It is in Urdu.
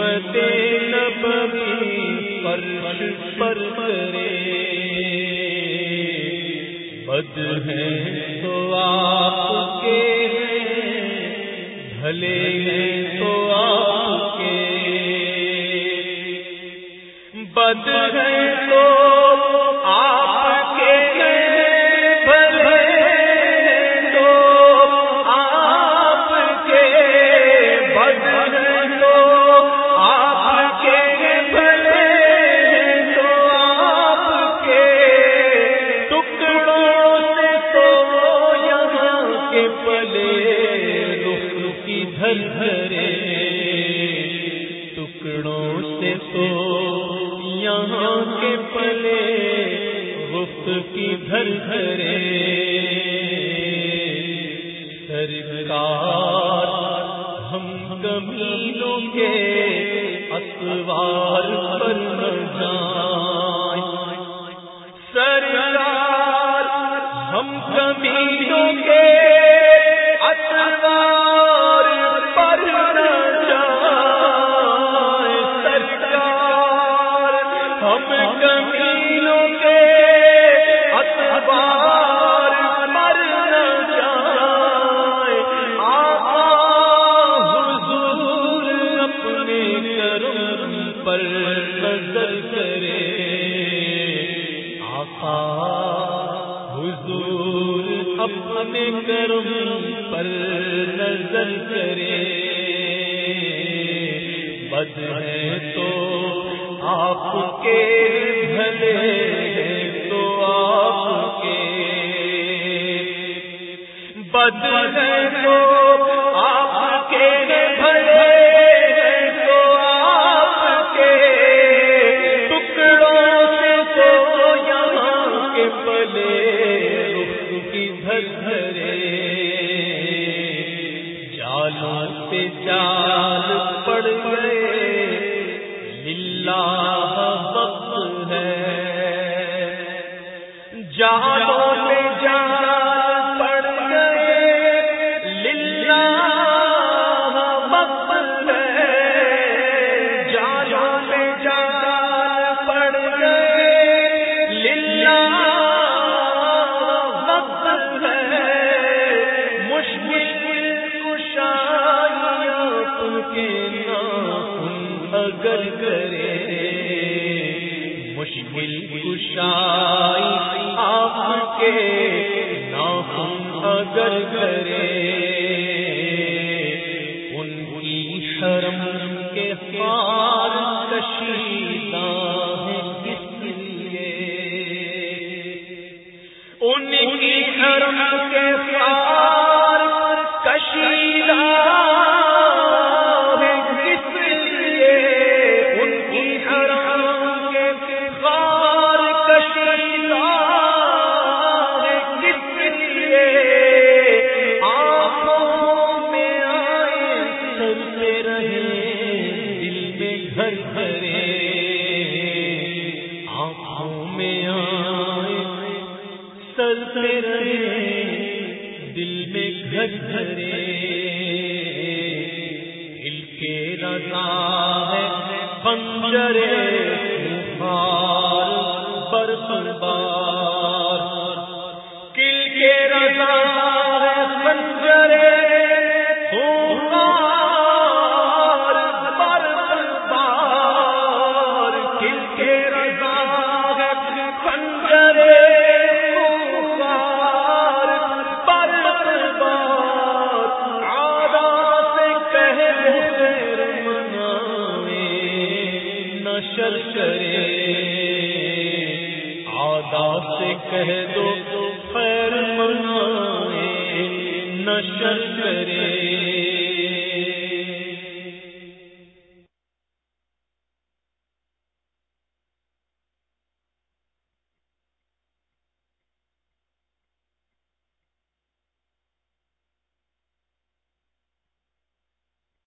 نعمت نبوی فرش پر کرے۔ بد ہیں تو آپ کے ہیں بھلے ہیں والے رخ کی دھر دھرے ٹکڑوں سے تو یہاں کے پلے رخ کی دھر دھرے سرکار ہم کمینوں کے اتوار پر جائیں۔ سرکار ہم کمی پر نظر کرے۔ آقا حضور اپنے کرم پر نظر کرے۔ بد ہے تو آپ کے بھلے تو آپ کے۔ بد ہے تو جالوں پہ جال پڑ گئے۔ للہ وقت ہے۔ جالوں کے نام اگر کرے مشکل کشائی آپ کے نام اگر کرے بنجرے بنجرے نشر کرے۔ آدا سے کہہ دو خیر منائے نشر کرے۔